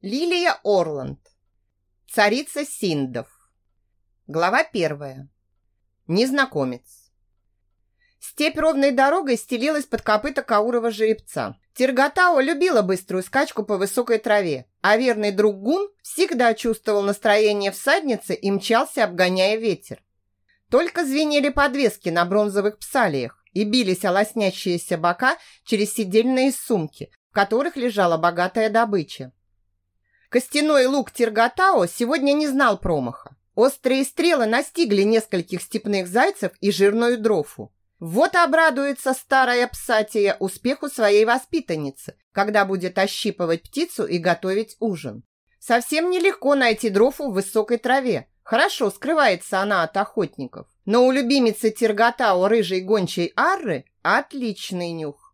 Лилия Орланд. Царица Синдов. Глава первая. Незнакомец. Степь ровной дорогой стелилась под копыта Каурова жеребца. Терготао любила быструю скачку по высокой траве, а верный друг Гун всегда чувствовал настроение всадницы и мчался, обгоняя ветер. Только звенели подвески на бронзовых псалиях и бились о лоснящиеся бока через сидельные сумки, в которых лежала богатая добыча. Костяной лук Тиргатао сегодня не знал промаха. Острые стрелы настигли нескольких степных зайцев и жирную дрофу. Вот обрадуется старая псатия успеху своей воспитанницы, когда будет ощипывать птицу и готовить ужин. Совсем нелегко найти дрофу в высокой траве. Хорошо скрывается она от охотников. Но у любимицы Тиргатао рыжей гончей Арры отличный нюх.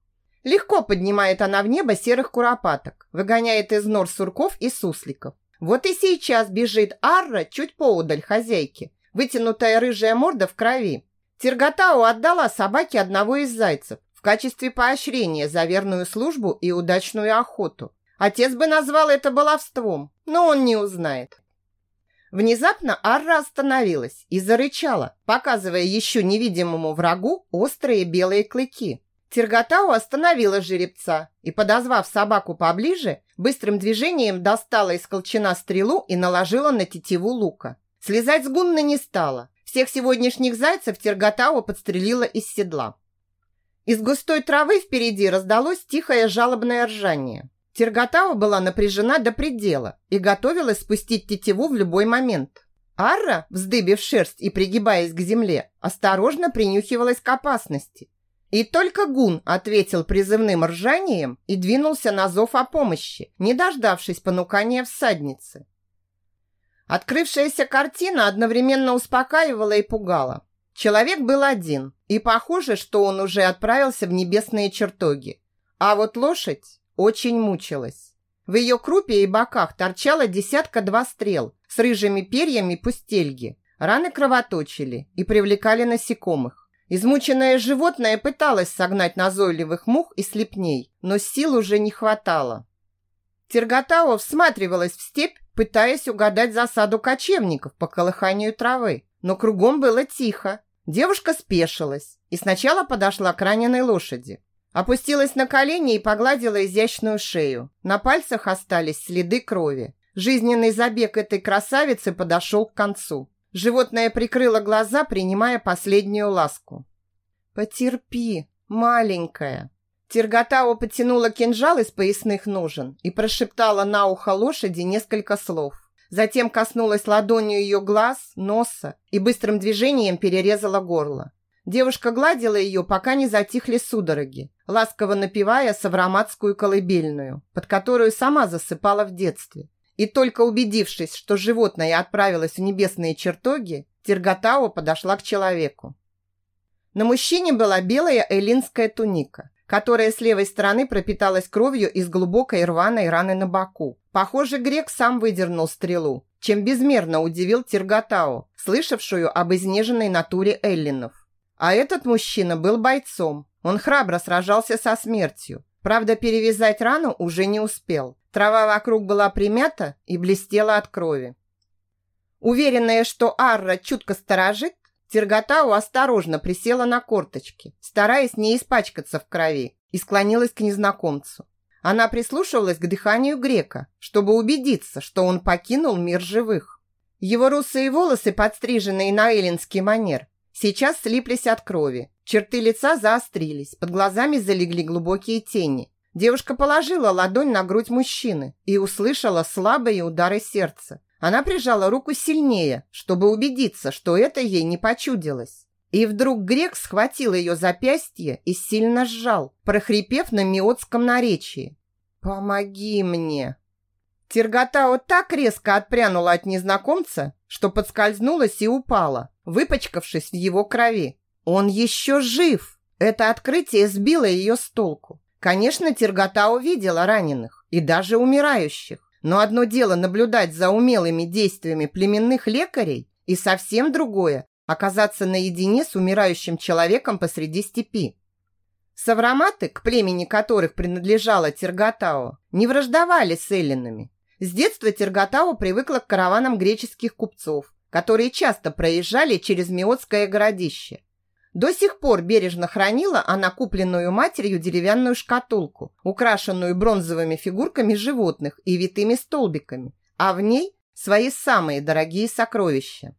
Легко поднимает она в небо серых куропаток, выгоняет из нор сурков и сусликов. Вот и сейчас бежит Арра чуть поудаль хозяйки, вытянутая рыжая морда в крови. Терготау отдала собаке одного из зайцев в качестве поощрения за верную службу и удачную охоту. Отец бы назвал это баловством, но он не узнает. Внезапно Арра остановилась и зарычала, показывая еще невидимому врагу острые белые клыки. Терготау остановила жеребца и, подозвав собаку поближе, быстрым движением достала из колчана стрелу и наложила на тетиву лука. Слезать с гунны не стала. Всех сегодняшних зайцев Терготау подстрелила из седла. Из густой травы впереди раздалось тихое жалобное ржание. Терготау была напряжена до предела и готовилась спустить тетиву в любой момент. Арра, вздыбив шерсть и пригибаясь к земле, осторожно принюхивалась к опасности. И только Гун ответил призывным ржанием и двинулся на зов о помощи, не дождавшись понукания всадницы. Открывшаяся картина одновременно успокаивала и пугала. Человек был один, и похоже, что он уже отправился в небесные чертоги. А вот лошадь очень мучилась. В ее крупе и боках торчало десятка-два стрел с рыжими перьями пустельги. Раны кровоточили и привлекали насекомых. Измученное животное пыталось согнать назойливых мух и слепней, но сил уже не хватало. Терготао всматривалась в степь, пытаясь угадать засаду кочевников по колыханию травы, но кругом было тихо. Девушка спешилась и сначала подошла к раненой лошади. Опустилась на колени и погладила изящную шею. На пальцах остались следы крови. Жизненный забег этой красавицы подошел к концу. Животное прикрыло глаза, принимая последнюю ласку. «Потерпи, маленькая!» Терготао потянула кинжал из поясных ножен и прошептала на ухо лошади несколько слов. Затем коснулась ладонью ее глаз, носа и быстрым движением перерезала горло. Девушка гладила ее, пока не затихли судороги, ласково напевая савроматскую колыбельную, под которую сама засыпала в детстве. И только убедившись, что животное отправилось в небесные чертоги, Тиргатао подошла к человеку. На мужчине была белая эллинская туника, которая с левой стороны пропиталась кровью из глубокой рваной раны на боку. Похоже, грек сам выдернул стрелу, чем безмерно удивил Тиргатао, слышавшую об изнеженной натуре эллинов. А этот мужчина был бойцом. Он храбро сражался со смертью. Правда, перевязать рану уже не успел. Трава вокруг была примята и блестела от крови. Уверенная, что Арра чутко сторожит, Терготау осторожно присела на корточки, стараясь не испачкаться в крови, и склонилась к незнакомцу. Она прислушивалась к дыханию грека, чтобы убедиться, что он покинул мир живых. Его русые волосы, подстриженные на эллинский манер, сейчас слиплись от крови. Черты лица заострились, под глазами залегли глубокие тени. Девушка положила ладонь на грудь мужчины и услышала слабые удары сердца. Она прижала руку сильнее, чтобы убедиться, что это ей не почудилось. И вдруг грек схватил ее запястье и сильно сжал, прохрипев на миотском наречии. «Помоги мне!» Терготао так резко отпрянула от незнакомца, что подскользнулась и упала, выпачкавшись в его крови. «Он еще жив!» Это открытие сбило ее с толку. Конечно, Тергота увидела раненых и даже умирающих. Но одно дело наблюдать за умелыми действиями племенных лекарей, и совсем другое – оказаться наедине с умирающим человеком посреди степи. Савраматы, к племени которых принадлежала Терготао, не враждовали с эллинами. С детства Терготау привыкла к караванам греческих купцов, которые часто проезжали через Миотское городище. До сих пор бережно хранила она купленную матерью деревянную шкатулку, украшенную бронзовыми фигурками животных и витыми столбиками, а в ней свои самые дорогие сокровища.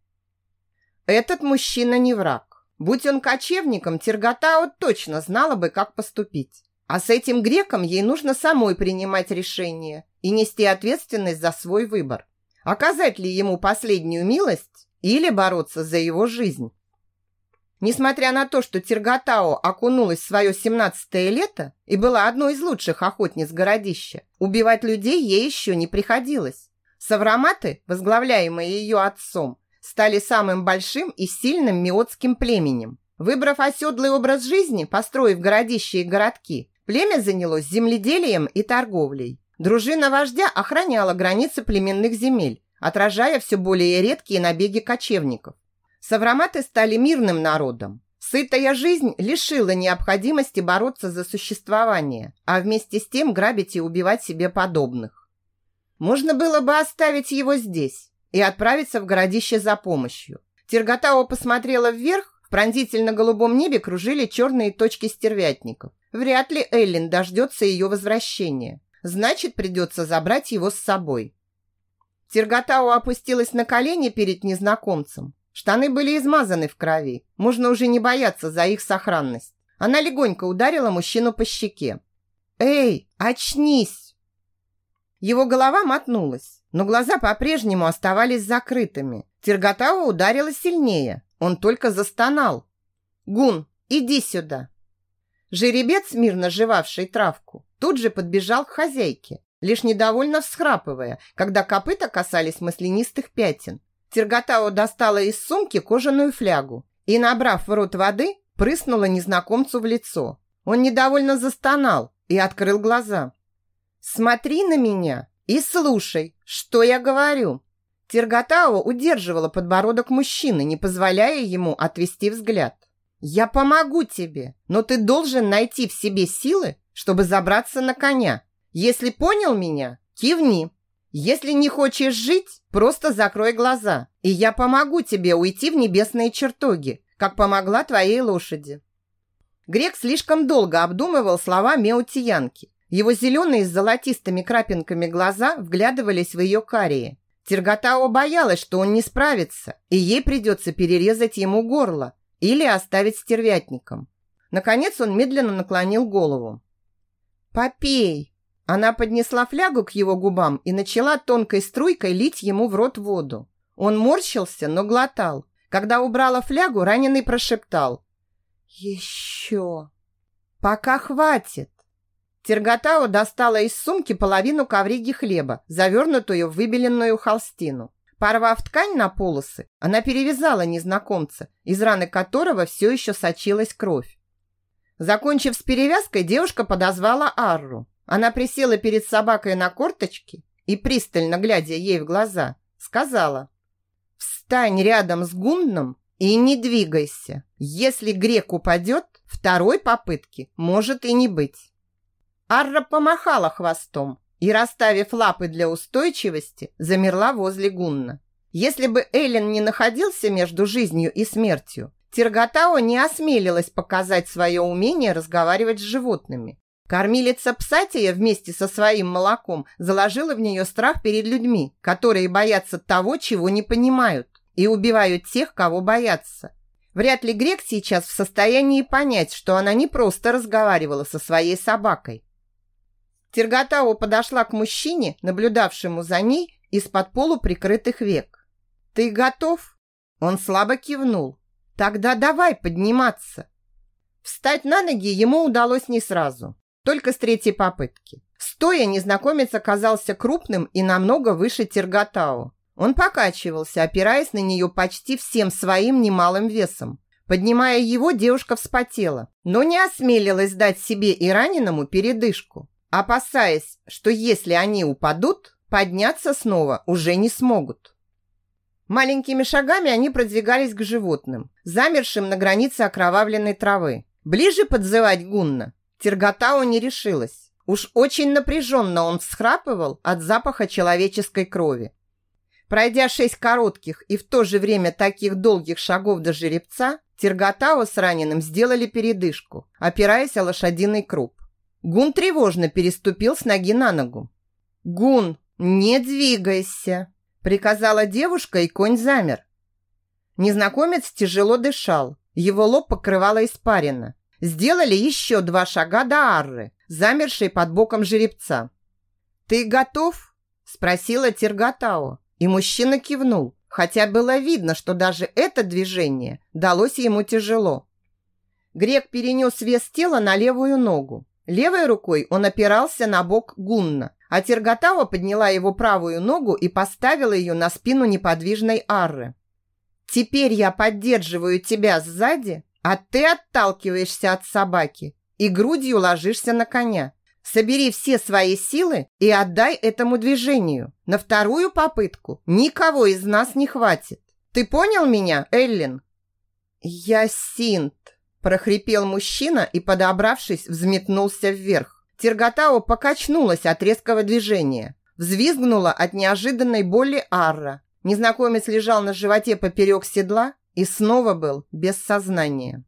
Этот мужчина не враг. Будь он кочевником, Терготао точно знала бы, как поступить. А с этим греком ей нужно самой принимать решение и нести ответственность за свой выбор. Оказать ли ему последнюю милость или бороться за его жизнь? Несмотря на то, что Терготао окунулась в свое семнадцатое лето и была одной из лучших охотниц городища, убивать людей ей еще не приходилось. Савраматы, возглавляемые ее отцом, стали самым большим и сильным миотским племенем. Выбрав оседлый образ жизни, построив городища и городки, племя занялось земледелием и торговлей. Дружина вождя охраняла границы племенных земель, отражая все более редкие набеги кочевников. Савраматы стали мирным народом. Сытая жизнь лишила необходимости бороться за существование, а вместе с тем грабить и убивать себе подобных. Можно было бы оставить его здесь и отправиться в городище за помощью. Терготао посмотрела вверх, в пронзительно-голубом небе кружили черные точки стервятников. Вряд ли Эллин дождется ее возвращения. Значит, придется забрать его с собой. Терготау опустилась на колени перед незнакомцем. Штаны были измазаны в крови. Можно уже не бояться за их сохранность. Она легонько ударила мужчину по щеке. «Эй, очнись!» Его голова мотнулась, но глаза по-прежнему оставались закрытыми. Терготау ударила сильнее. Он только застонал. «Гун, иди сюда!» Жеребец, мирно жевавший травку, тут же подбежал к хозяйке, лишь недовольно всхрапывая, когда копыта касались маслянистых пятен. Терготао достала из сумки кожаную флягу и, набрав в рот воды, прыснула незнакомцу в лицо. Он недовольно застонал и открыл глаза. «Смотри на меня и слушай, что я говорю». Терготао удерживала подбородок мужчины, не позволяя ему отвести взгляд. «Я помогу тебе, но ты должен найти в себе силы, чтобы забраться на коня. Если понял меня, кивни. Если не хочешь жить, просто закрой глаза, и я помогу тебе уйти в небесные чертоги, как помогла твоей лошади». Грек слишком долго обдумывал слова Меутиянки. Его зеленые с золотистыми крапинками глаза вглядывались в ее карие. Терготао боялась, что он не справится, и ей придется перерезать ему горло, или оставить стервятником. Наконец он медленно наклонил голову. «Попей!» Она поднесла флягу к его губам и начала тонкой струйкой лить ему в рот воду. Он морщился, но глотал. Когда убрала флягу, раненый прошептал. «Еще!» «Пока хватит!» Терготау достала из сумки половину ковриги хлеба, завернутую в выбеленную холстину. Порвав ткань на полосы, она перевязала незнакомца, из раны которого все еще сочилась кровь. Закончив с перевязкой, девушка подозвала Арру. Она присела перед собакой на корточки и, пристально глядя ей в глаза, сказала «Встань рядом с Гунном и не двигайся. Если грек упадет, второй попытки может и не быть». Арра помахала хвостом, и, расставив лапы для устойчивости, замерла возле Гунна. Если бы Эллен не находился между жизнью и смертью, Тиргатао не осмелилась показать свое умение разговаривать с животными. Кормилица Псатия вместе со своим молоком заложила в нее страх перед людьми, которые боятся того, чего не понимают, и убивают тех, кого боятся. Вряд ли Грек сейчас в состоянии понять, что она не просто разговаривала со своей собакой, Терготау подошла к мужчине, наблюдавшему за ней из-под полуприкрытых век. «Ты готов?» Он слабо кивнул. «Тогда давай подниматься». Встать на ноги ему удалось не сразу, только с третьей попытки. Стоя, незнакомец оказался крупным и намного выше Терготау. Он покачивался, опираясь на нее почти всем своим немалым весом. Поднимая его, девушка вспотела, но не осмелилась дать себе и раненому передышку опасаясь, что если они упадут, подняться снова уже не смогут. Маленькими шагами они продвигались к животным, замершим на границе окровавленной травы. Ближе подзывать Гунна Терготау не решилась. Уж очень напряженно он всхрапывал от запаха человеческой крови. Пройдя шесть коротких и в то же время таких долгих шагов до жеребца, Терготао с раненым сделали передышку, опираясь о лошадиный круп. Гун тревожно переступил с ноги на ногу. «Гун, не двигайся!» – приказала девушка, и конь замер. Незнакомец тяжело дышал, его лоб покрывало испарина. Сделали еще два шага до Арры, замершей под боком жеребца. «Ты готов?» – спросила Терготао, и мужчина кивнул, хотя было видно, что даже это движение далось ему тяжело. Грек перенес вес тела на левую ногу, Левой рукой он опирался на бок Гунна, а Терготава подняла его правую ногу и поставила ее на спину неподвижной Арры. «Теперь я поддерживаю тебя сзади, а ты отталкиваешься от собаки и грудью ложишься на коня. Собери все свои силы и отдай этому движению. На вторую попытку никого из нас не хватит. Ты понял меня, Эллин?» «Я Синт», прохрипел мужчина и, подобравшись, взметнулся вверх. Терготао покачнулась от резкого движения. Взвизгнула от неожиданной боли Арра. Незнакомец лежал на животе поперек седла и снова был без сознания.